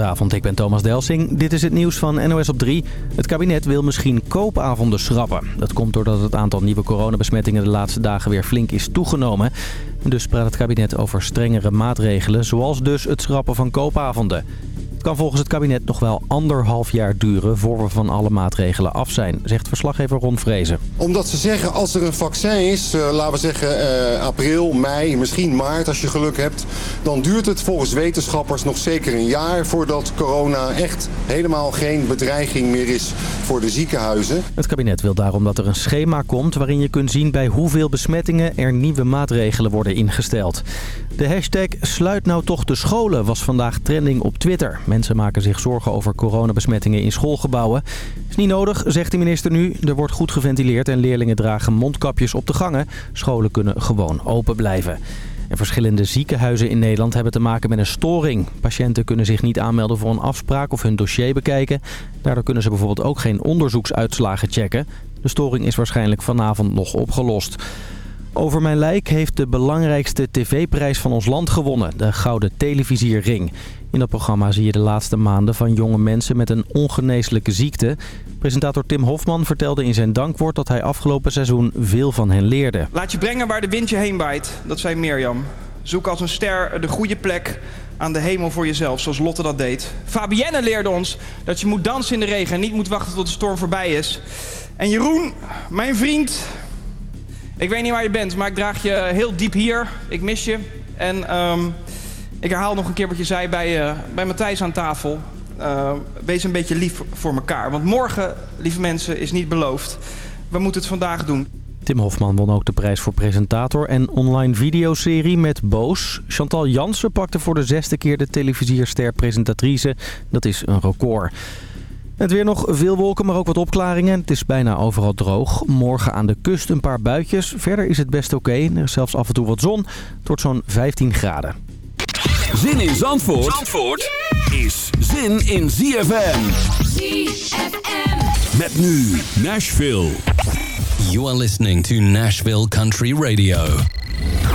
Goedenavond, ik ben Thomas Delsing. Dit is het nieuws van NOS op 3. Het kabinet wil misschien koopavonden schrappen. Dat komt doordat het aantal nieuwe coronabesmettingen de laatste dagen weer flink is toegenomen. Dus praat het kabinet over strengere maatregelen, zoals dus het schrappen van koopavonden. Het kan volgens het kabinet nog wel anderhalf jaar duren voor we van alle maatregelen af zijn, zegt verslaggever Ron Vrezen. Omdat ze zeggen als er een vaccin is, uh, laten we zeggen uh, april, mei, misschien maart als je geluk hebt. Dan duurt het volgens wetenschappers nog zeker een jaar voordat corona echt helemaal geen bedreiging meer is voor de ziekenhuizen. Het kabinet wil daarom dat er een schema komt waarin je kunt zien bij hoeveel besmettingen er nieuwe maatregelen worden ingesteld. De hashtag sluit nou toch de scholen was vandaag trending op Twitter. Mensen maken zich zorgen over coronabesmettingen in schoolgebouwen. Is niet nodig, zegt de minister nu. Er wordt goed geventileerd en leerlingen dragen mondkapjes op de gangen. Scholen kunnen gewoon open blijven. En verschillende ziekenhuizen in Nederland hebben te maken met een storing. Patiënten kunnen zich niet aanmelden voor een afspraak of hun dossier bekijken. Daardoor kunnen ze bijvoorbeeld ook geen onderzoeksuitslagen checken. De storing is waarschijnlijk vanavond nog opgelost. Over mijn lijk heeft de belangrijkste tv-prijs van ons land gewonnen, de Gouden Televisierring. In dat programma zie je de laatste maanden van jonge mensen met een ongeneeslijke ziekte. Presentator Tim Hofman vertelde in zijn dankwoord dat hij afgelopen seizoen veel van hen leerde. Laat je brengen waar de wind je heen waait, dat zei Mirjam. Zoek als een ster de goede plek aan de hemel voor jezelf, zoals Lotte dat deed. Fabienne leerde ons dat je moet dansen in de regen en niet moet wachten tot de storm voorbij is. En Jeroen, mijn vriend, ik weet niet waar je bent, maar ik draag je heel diep hier. Ik mis je. En um, ik herhaal nog een keer wat je zei bij, uh, bij Matthijs aan tafel. Uh, wees een beetje lief voor elkaar. Want morgen, lieve mensen, is niet beloofd. We moeten het vandaag doen. Tim Hofman won ook de prijs voor presentator en online videoserie met Boos. Chantal Jansen pakte voor de zesde keer de televisierster presentatrice. Dat is een record. Het weer nog veel wolken, maar ook wat opklaringen. Het is bijna overal droog. Morgen aan de kust een paar buitjes. Verder is het best oké. Okay. Er is zelfs af en toe wat zon. Wordt zo'n 15 graden. Zin in Zandvoort, Zandvoort is zin in ZFM. ZFM. Met nu Nashville. You are listening to Nashville Country Radio.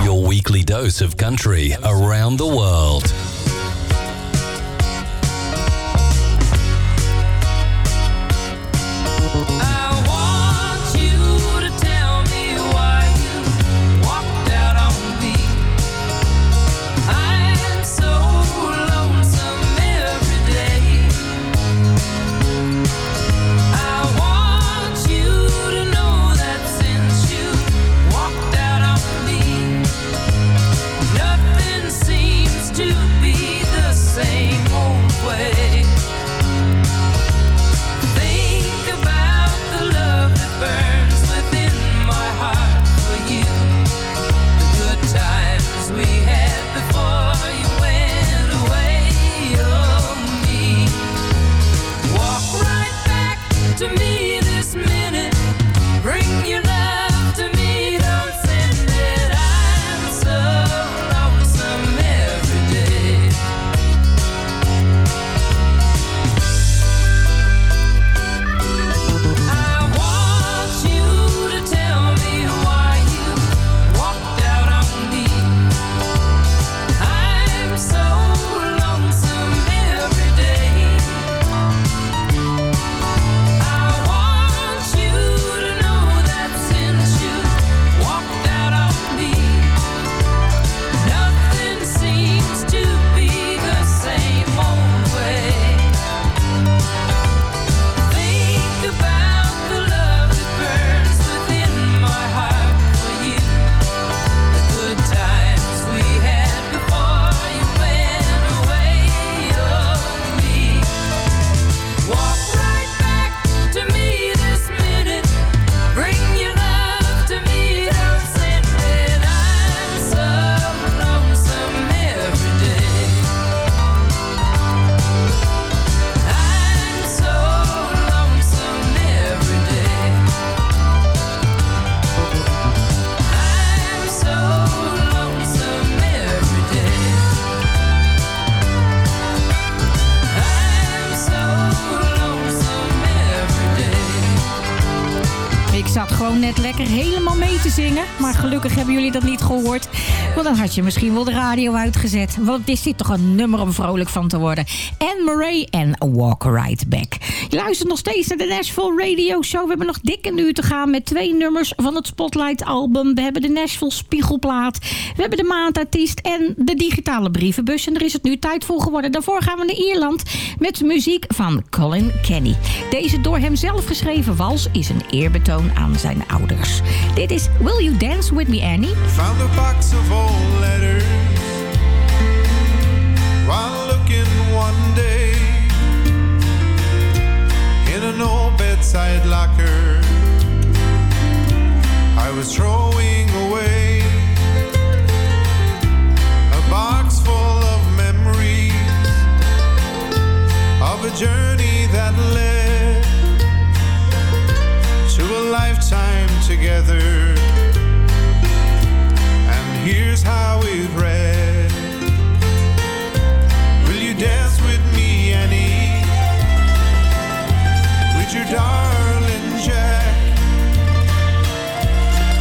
Your weekly dose of country around the world. Je misschien wel de radio uitgezet. Want is dit toch een nummer om vrolijk van te worden. Anne Murray en Walk Right Back. Je luistert nog steeds naar de Nashville Radio Show. We hebben nog dik een uur te gaan met twee nummers van het Spotlight album. We hebben de Nashville Spiegelplaat. We hebben de maandartiest en de digitale brievenbus. En er is het nu tijd voor geworden. Daarvoor gaan we naar Ierland met muziek van Colin Kenny. Deze door hem zelf geschreven wals is een eerbetoon aan zijn ouders. Dit is Will You Dance With Me Annie? Found a box of old letters. While looking one day In an old bedside locker I was throwing away A box full of memories Of a journey that led To a lifetime together here's how it read. Will you dance with me, Annie? With your darling Jack?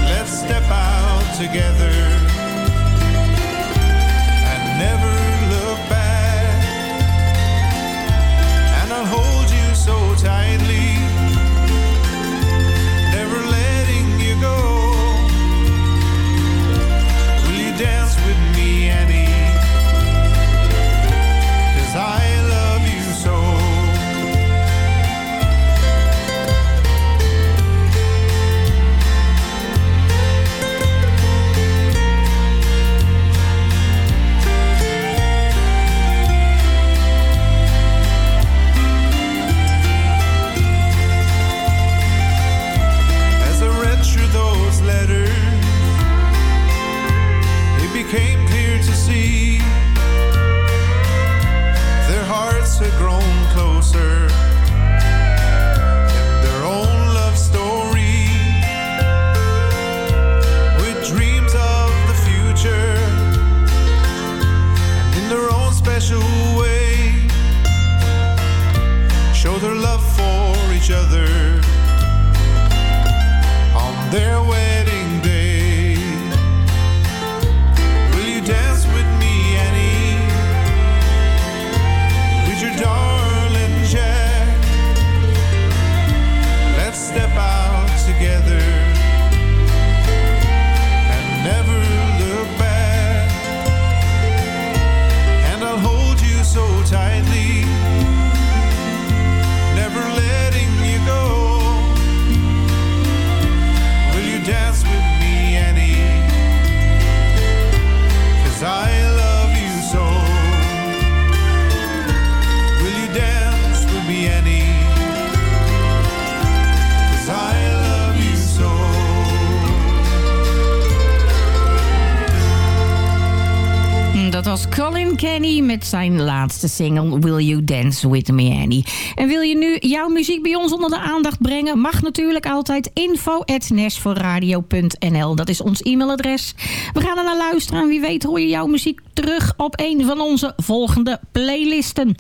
Let's step out together single Will You Dance With Me Annie. En wil je nu jouw muziek bij ons onder de aandacht brengen? Mag natuurlijk altijd info.nashforradio.nl Dat is ons e-mailadres. We gaan er naar luisteren en wie weet hoor je jouw muziek terug op een van onze volgende playlisten.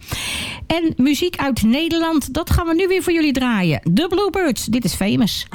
En muziek uit Nederland, dat gaan we nu weer voor jullie draaien. The Bluebirds, dit is Famous.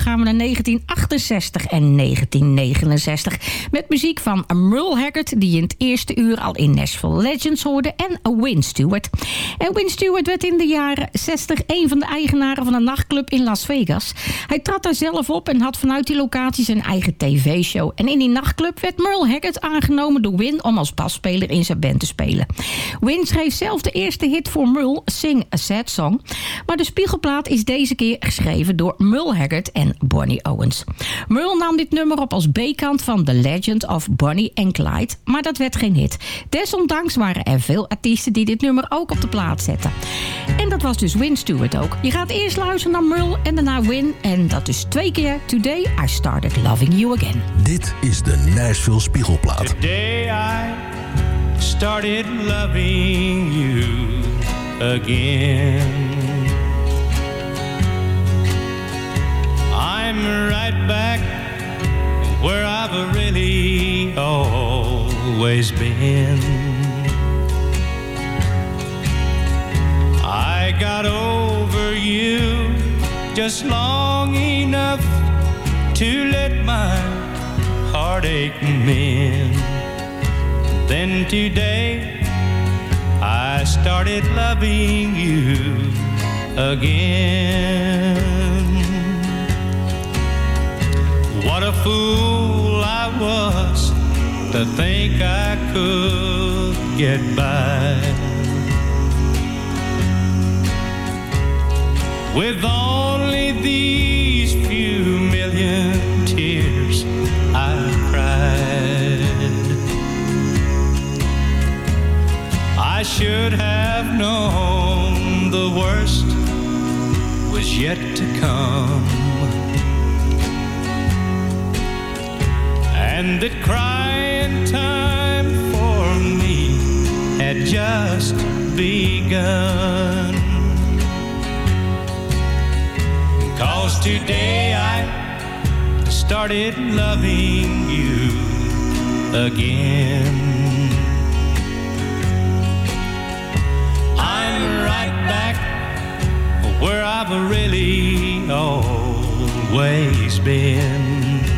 Gaan we naar 1968 en 1969. Met muziek van Merle Haggard, die in het eerste uur al in Nashville Legends hoorde. En Win Stewart. En Win Stewart werd in de jaren 60 een van de eigenaren van een nachtclub in Las Vegas. Hij trad daar zelf op en had vanuit die locatie zijn eigen tv-show. En in die nachtclub werd Merle Haggard aangenomen door Win om als basspeler in zijn band te spelen. Win schreef zelf de eerste hit voor Merle, Sing a Sad Song. Maar de spiegelplaat is deze keer geschreven door Merle Haggard en Bonnie Owens. Merle nam dit nummer op als B-kant van The Legend of Bonnie and Clyde, maar dat werd geen hit. Desondanks waren er veel artiesten die dit nummer ook op de plaat zetten. En dat was dus Win Stewart ook. Je gaat eerst luisteren naar Merle en daarna Win. En dat is twee keer Today I Started Loving You Again. Dit is de Nashville Spiegelplaat. Today I started loving you again. I'm right back where I've really always been. I got over you just long enough to let my heartache mend. Then today I started loving you again. What a fool I was to think I could get by with only these few million tears I've cried. I should have known the worst was yet to come. And that crying time for me had just begun. Cause today I started loving you again. I'm right back where I've really always been.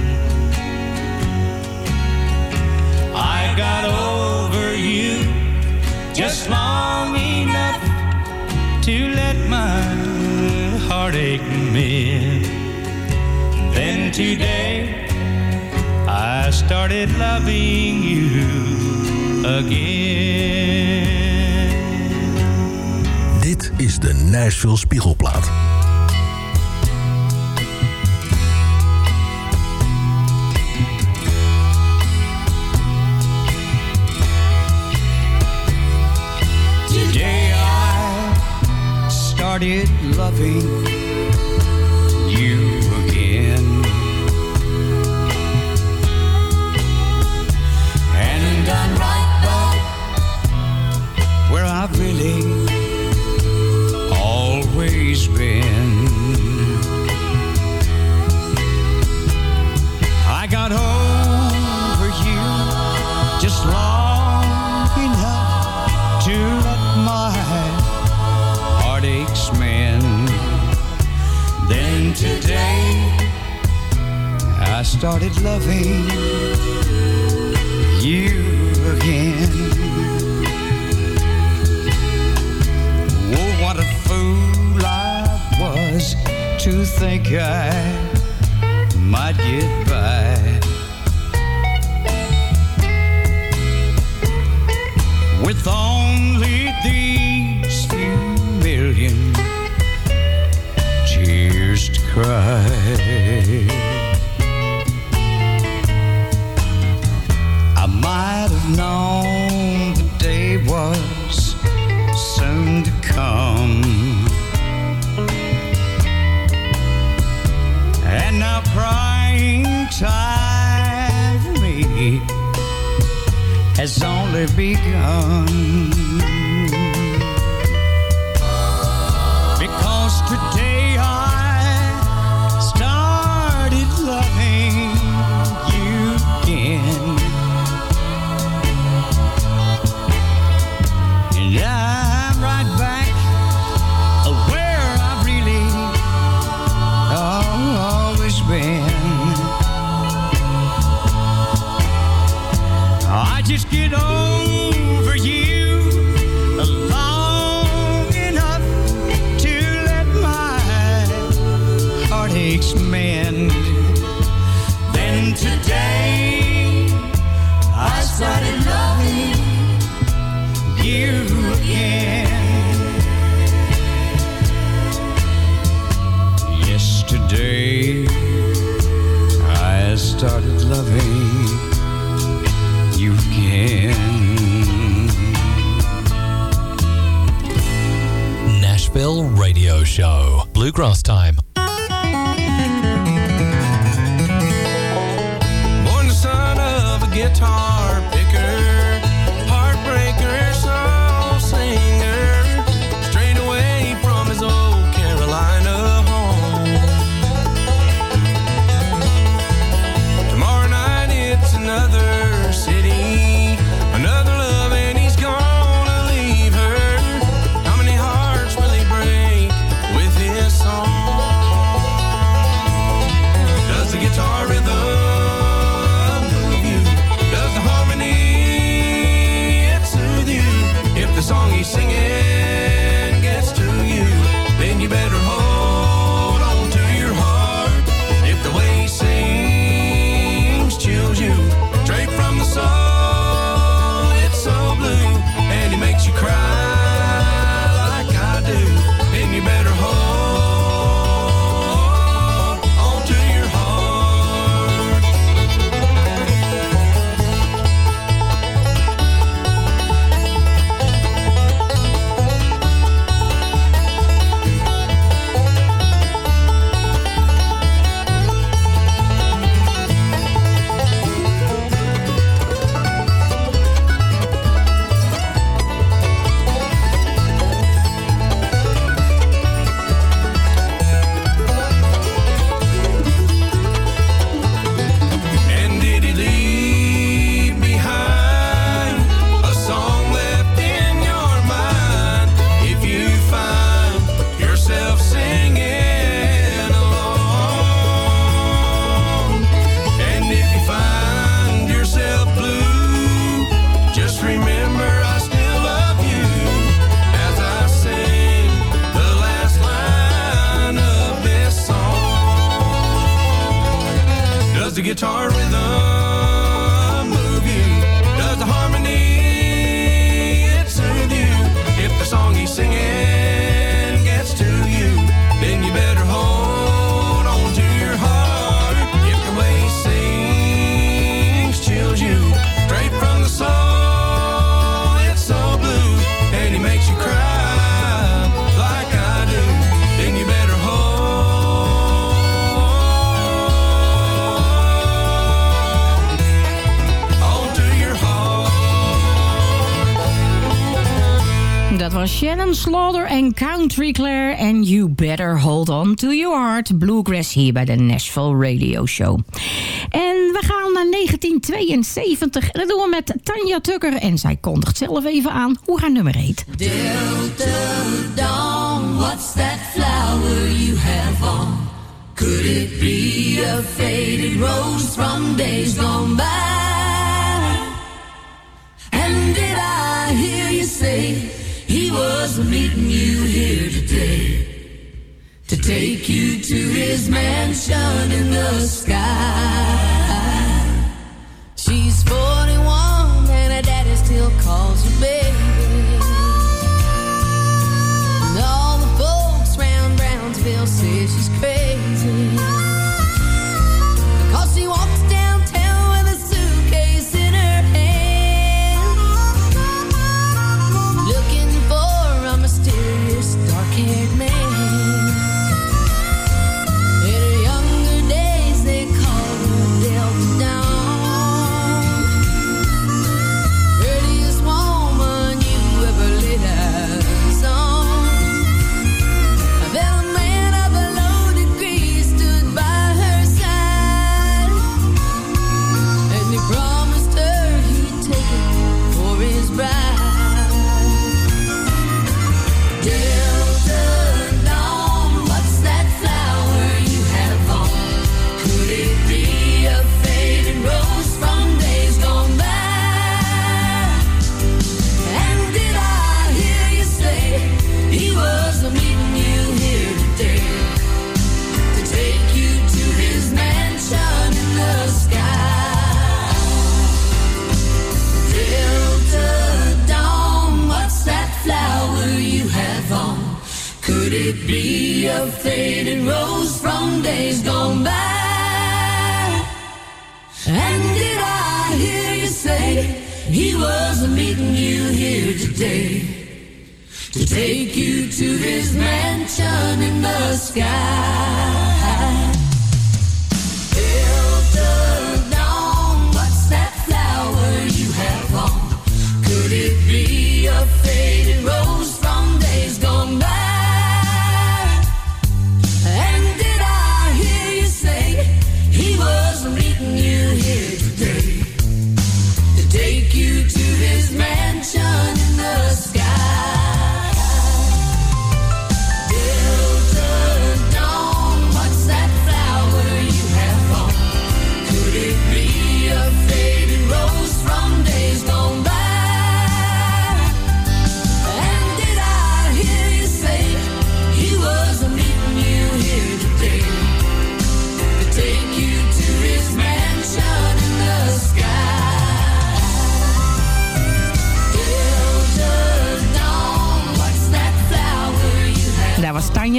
Got over you just long enough to let my heartache mend. Then today I started loving you again. Dit is de Nashville Spiegelplaat. Started loving started loving you again. Oh, what a fool I was to think I might get the guitar rhythm. Shannon Slaughter en Country Claire. En You Better Hold On To Your Heart. Bluegrass hier bij de Nashville Radio Show. En we gaan naar 1972. En dat doen we met Tanja Tucker. En zij kondigt zelf even aan hoe haar nummer heet. Dawn, what's that flower you have on? Could it be a faded rose from days gone by? And did I hear you say... He was meeting you here today to take you to his mansion in the sky. She's 41 and her daddy still calls her baby. And all the folks round Brownsville say she's crazy.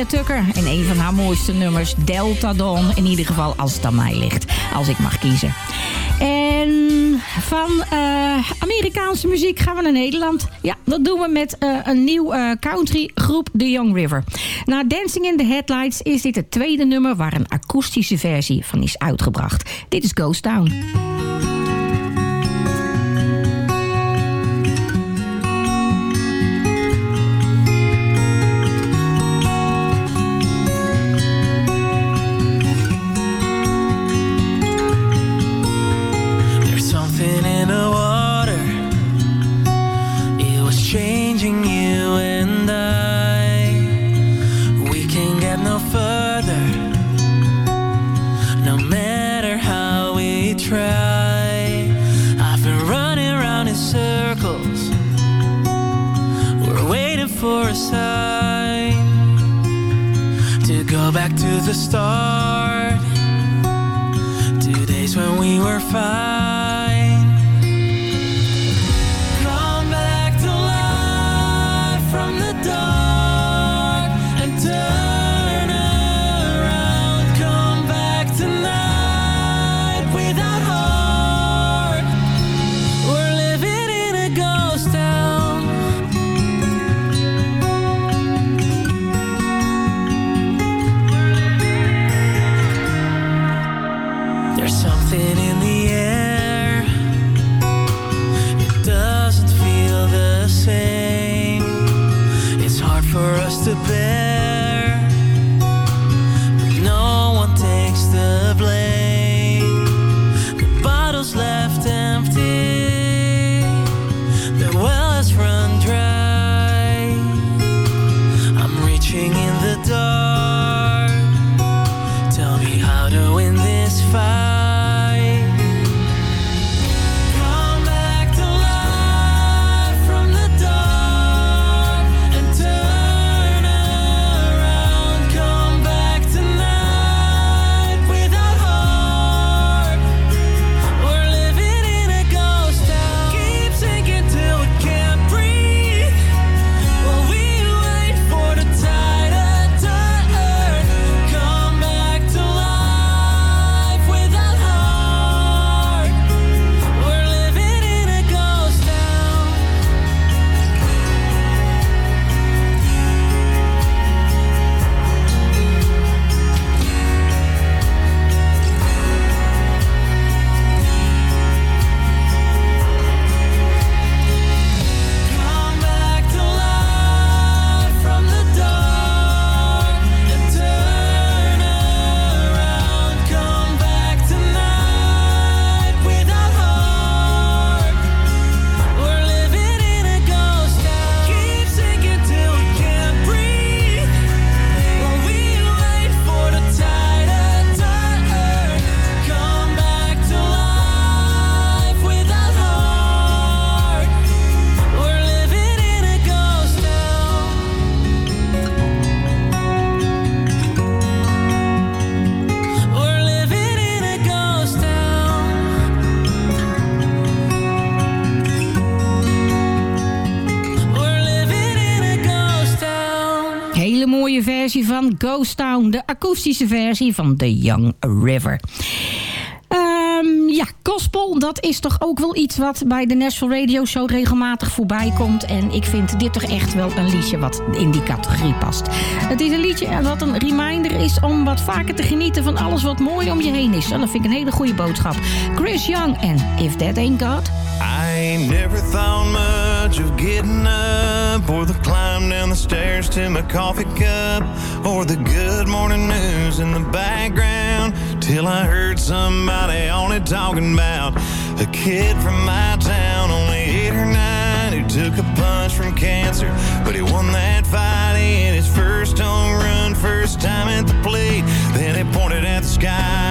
Tucker. En een van haar mooiste nummers, Delta Dawn. In ieder geval als het aan mij ligt. Als ik mag kiezen. En van eh, Amerikaanse muziek gaan we naar Nederland. Ja, dat doen we met eh, een nieuw uh, country groep, The Young River. Na Dancing in the Headlights is dit het tweede nummer... waar een akoestische versie van is uitgebracht. Dit is Ghost Town. just a bed versie van Ghost Town. De akoestische versie van The Young River. Ehm, ja, gospel, dat is toch ook wel iets wat bij de National Radio Show regelmatig voorbij komt. En ik vind dit toch echt wel een liedje wat in die categorie past. Het is een liedje wat een reminder is om wat vaker te genieten van alles wat mooi om je heen is. En dat vind ik een hele goede boodschap. Chris Young en If That Ain't God. I never thought much of getting up or the climb. down the stairs to my coffee cup or the good morning news in the background till I heard somebody on it talking about a kid from my town, only eight or nine, who took a punch from cancer, but he won that fight in his first home run, first time at the plate. Then he pointed at the sky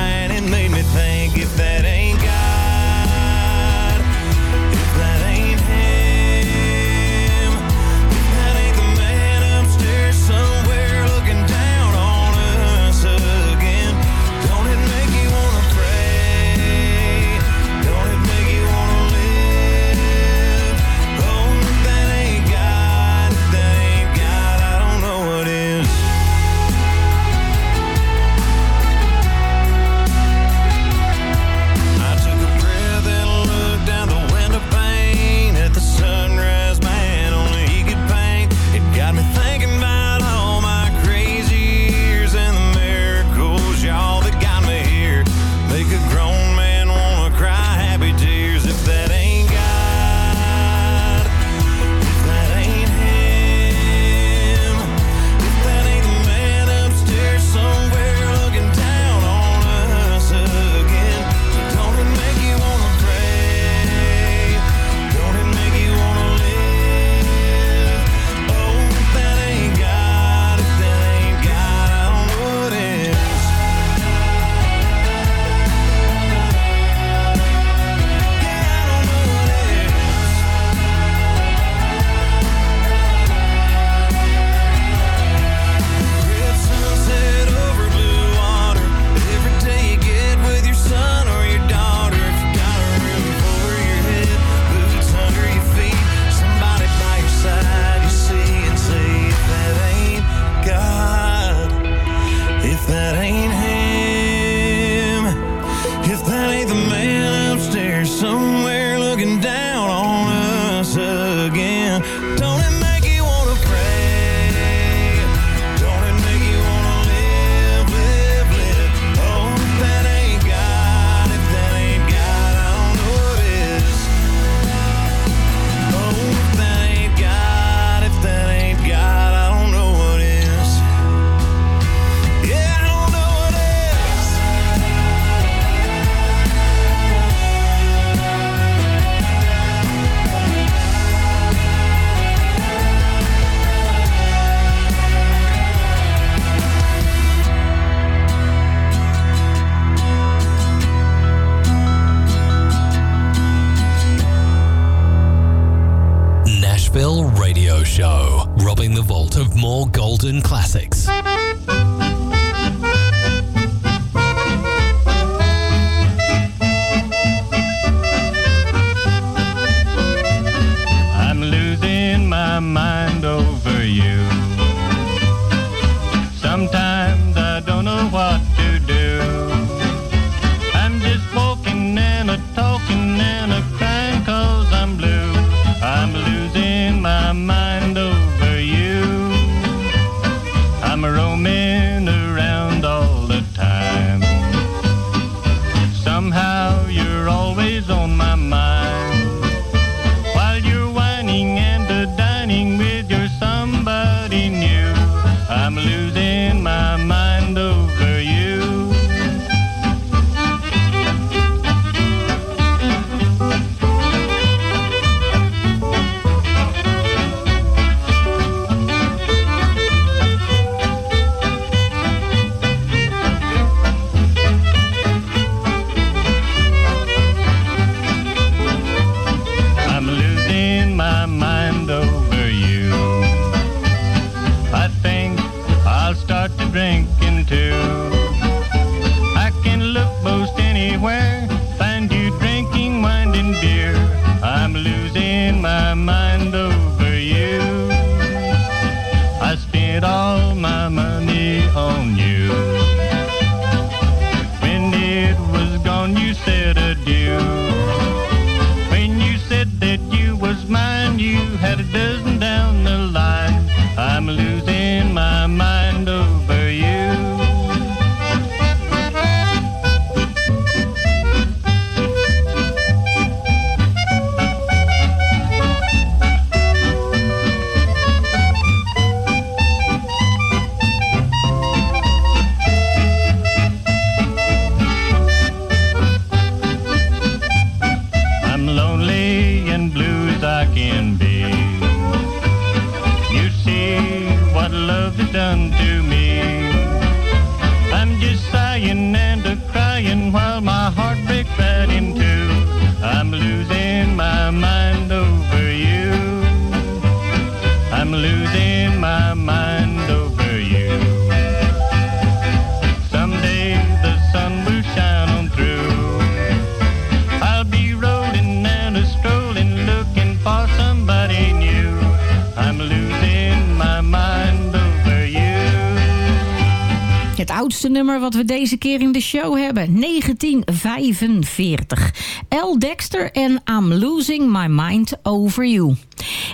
deze keer in de show hebben. 1945. L. Dexter en I'm Losing My Mind Over You.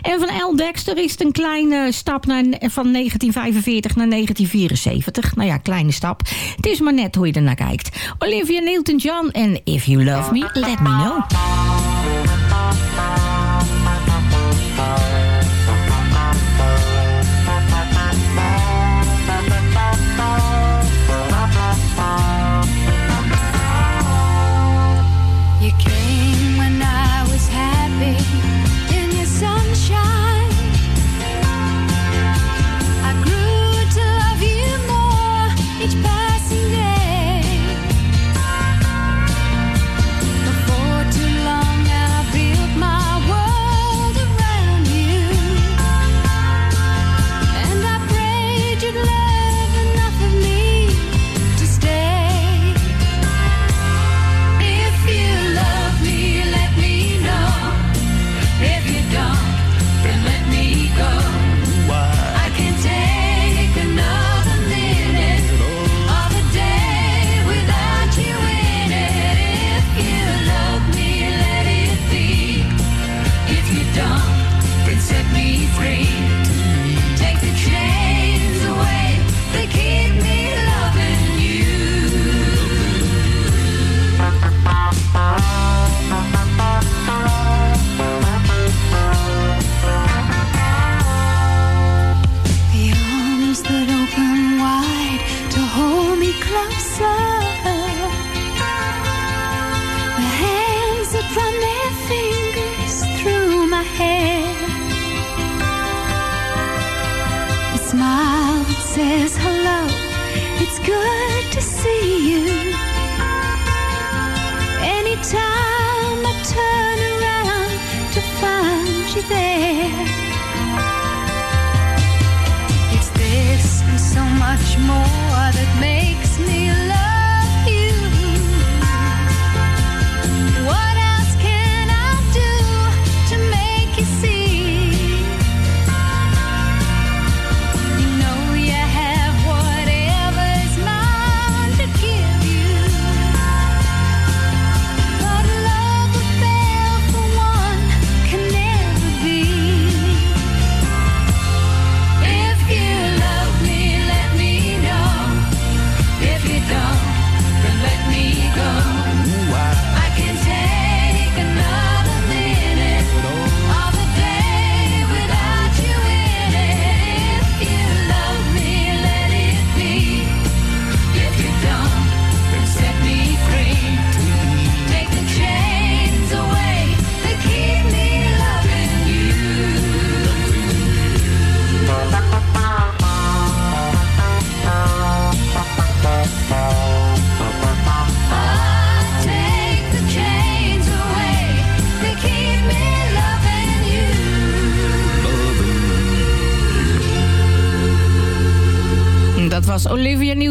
En van L. Dexter is het een kleine stap naar, van 1945 naar 1974. Nou ja, kleine stap. Het is maar net hoe je ernaar kijkt. Olivia Newton-John en If You Love Me, Let Me Know.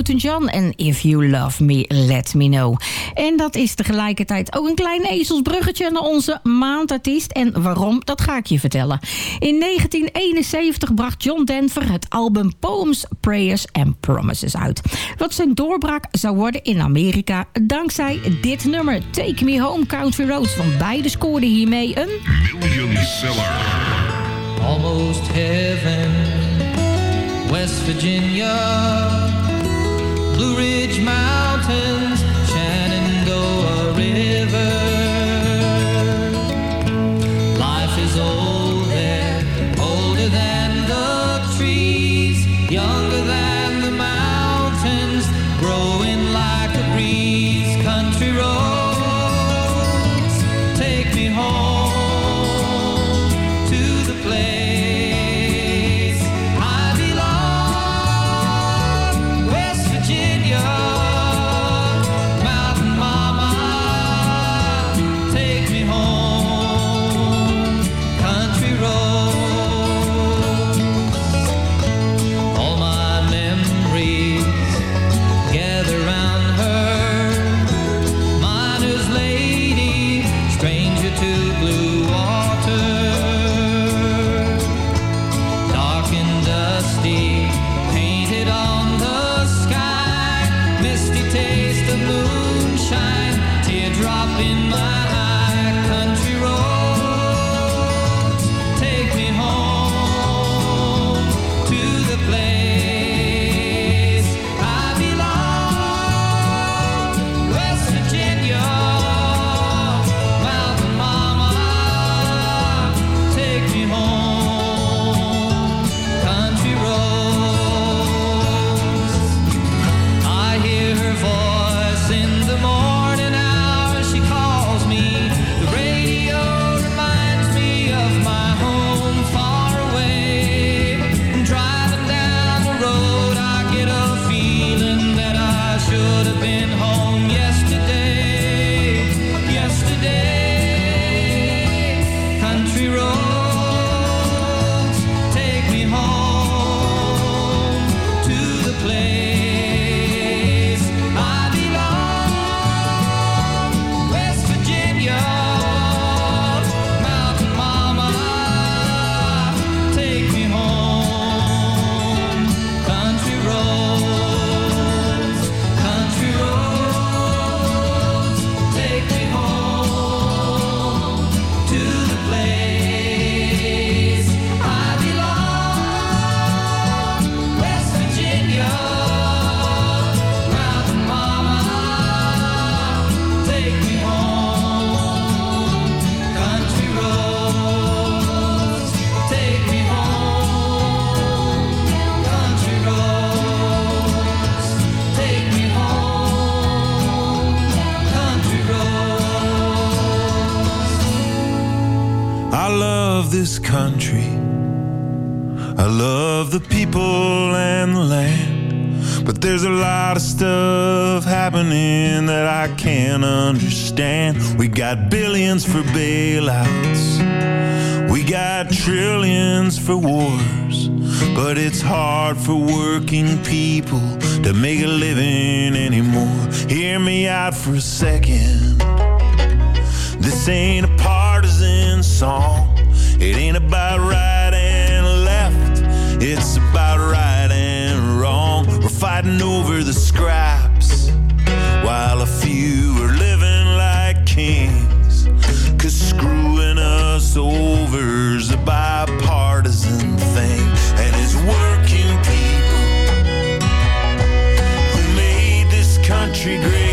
Elton en If You Love Me, Let Me Know. En dat is tegelijkertijd ook een klein ezelsbruggetje naar onze maandartiest. En waarom, dat ga ik je vertellen. In 1971 bracht John Denver het album Poems, Prayers and Promises uit. Wat zijn doorbraak zou worden in Amerika dankzij dit nummer Take Me Home Country Roads. Want beide scoorden hiermee een... Million seller. Almost heaven, West Virginia... Blue Ridge Mountains, Shenandoah River. But there's a lot of stuff happening that I can't understand. We got billions for bailouts. We got trillions for wars. But it's hard for working people to make a living anymore. Hear me out for a second. This ain't a partisan song. It ain't about right and left. It's about right fighting over the scraps while a few are living like kings. Cause screwing us over's a bipartisan thing. And it's working people who made this country great.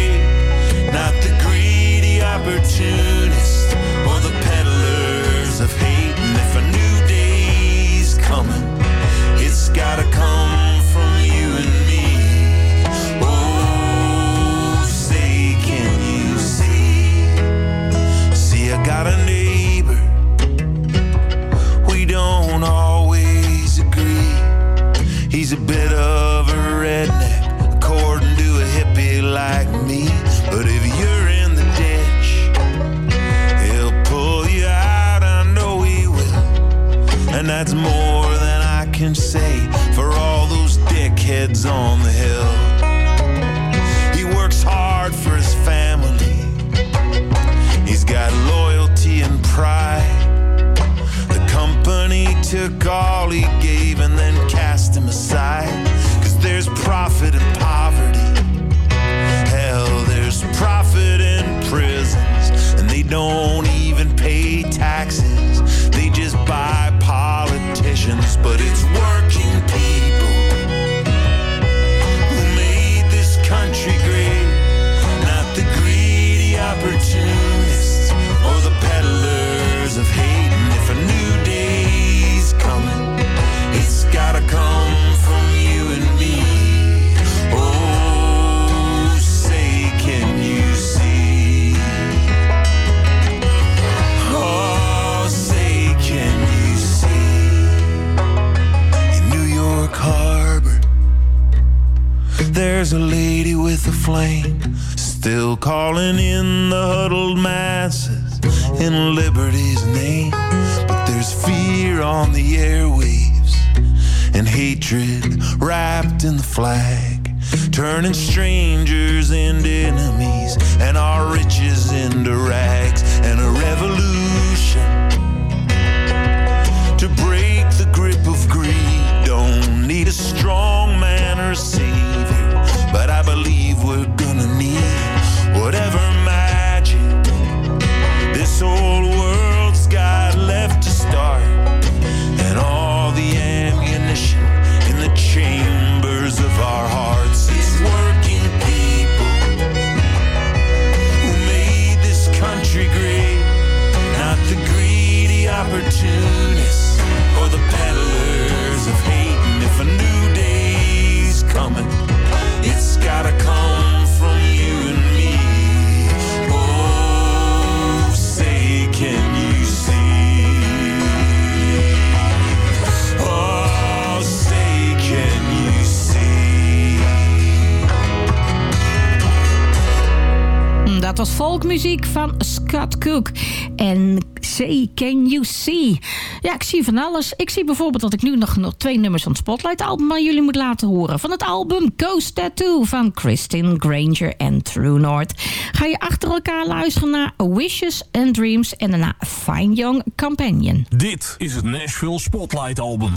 Folkmuziek van Scott Cook. En Say Can You See? Ja, ik zie van alles. Ik zie bijvoorbeeld dat ik nu nog, nog twee nummers van het Spotlight album aan jullie moet laten horen. Van het album Ghost Tattoo van Kristin Granger en True North. Ga je achter elkaar luisteren naar Wishes and Dreams en daarna Fine Young Companion. Dit is het Nashville Spotlight Album.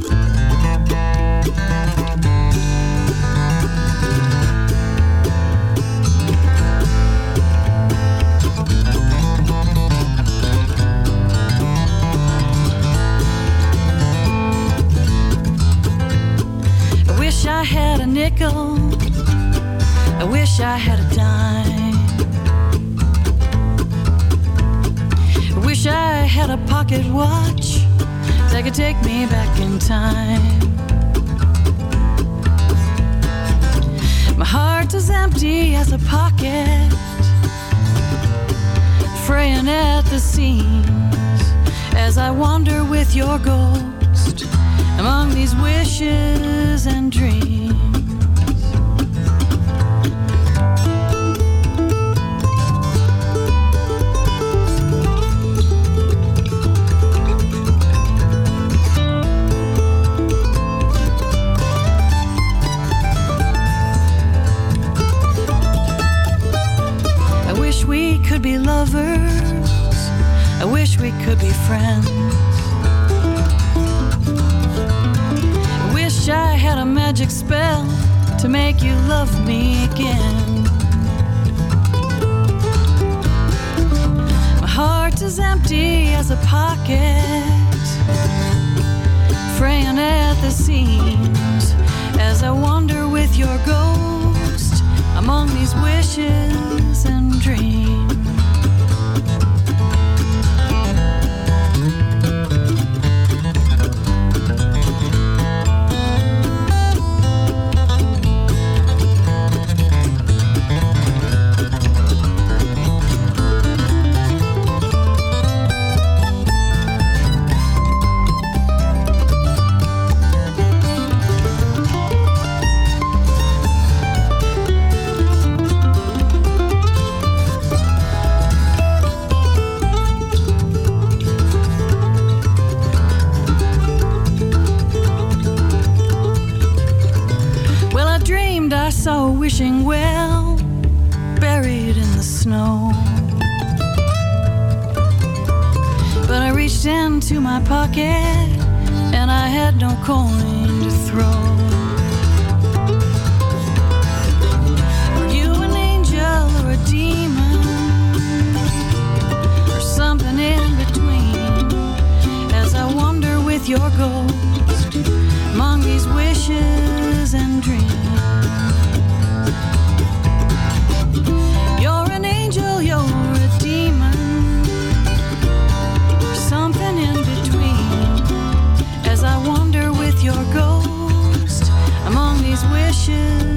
Nickel. I wish I had a dime. I wish I had a pocket watch that could take me back in time. My heart is empty as a pocket, fraying at the seams as I wander with your ghost. Among these wishes and dreams. We could be lovers. I wish we could be friends. I wish I had a magic spell to make you love me again. My heart is empty as a pocket, fraying at the seams as I wander with your ghost among these wishes dream. My pocket and I had no coin to throw. Are you an angel or a demon? Or something in between? As I wander with your ghost among these wishes and dreams. shoes.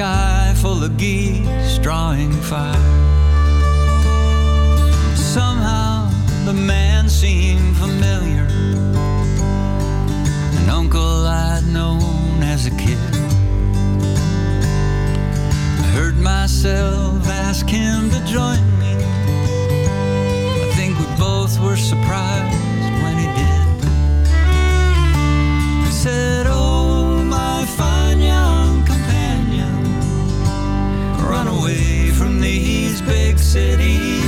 Sky full of geese drawing fire. Somehow, the man seemed familiar, an uncle I'd known as a kid. I heard myself ask him to join me. I think we both were surprised when he did. He said, big city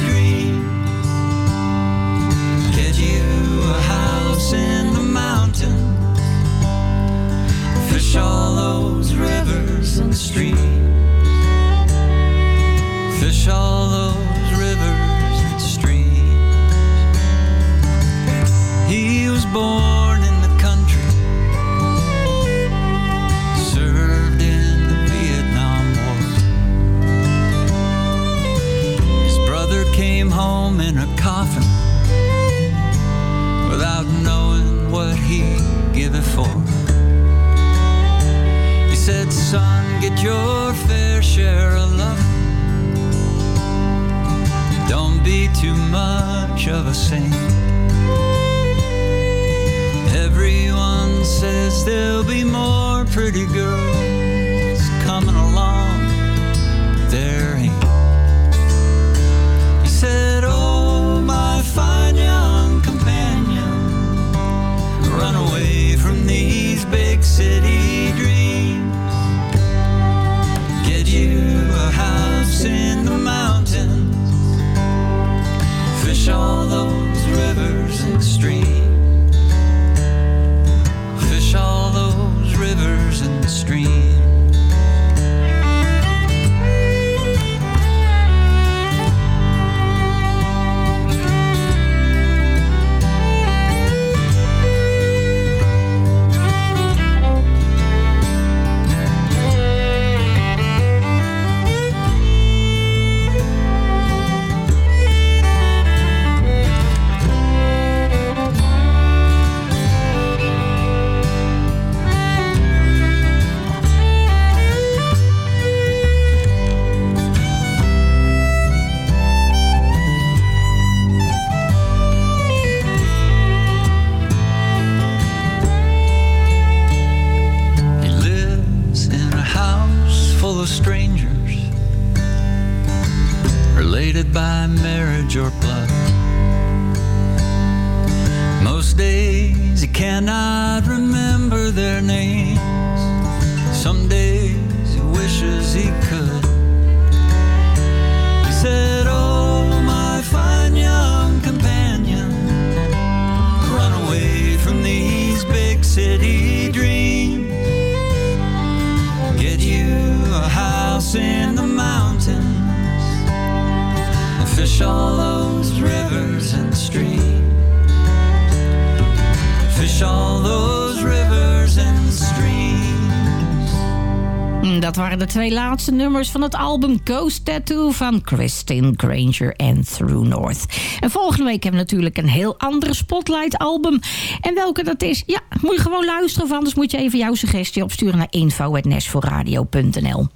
laatste nummers van het album Ghost Tattoo van Christine Granger en Through North. En volgende week hebben we natuurlijk een heel andere Spotlight album. En welke dat is, ja, moet je gewoon luisteren van, anders moet je even jouw suggestie opsturen naar info.nesforradio.nl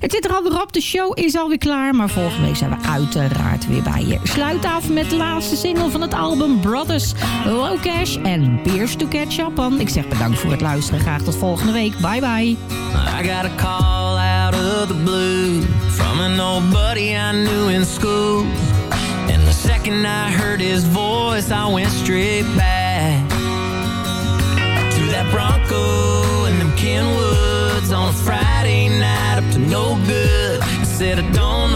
Het zit er alweer op, de show is alweer klaar, maar volgende week zijn we uiteraard weer bij je. Sluit af met de laatste single van het album Brothers, Low Cash en Beers to Catch Up. Ik zeg bedankt voor het luisteren, graag tot volgende week. Bye bye. I got a call. the blue from an old buddy I knew in school. And the second I heard his voice, I went straight back to that Bronco and them Kenwoods on a Friday night up to no good. I said I don't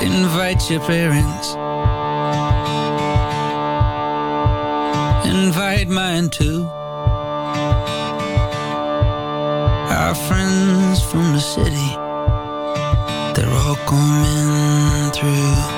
Invite your parents. Invite mine too. Our friends from the city, they're all coming through.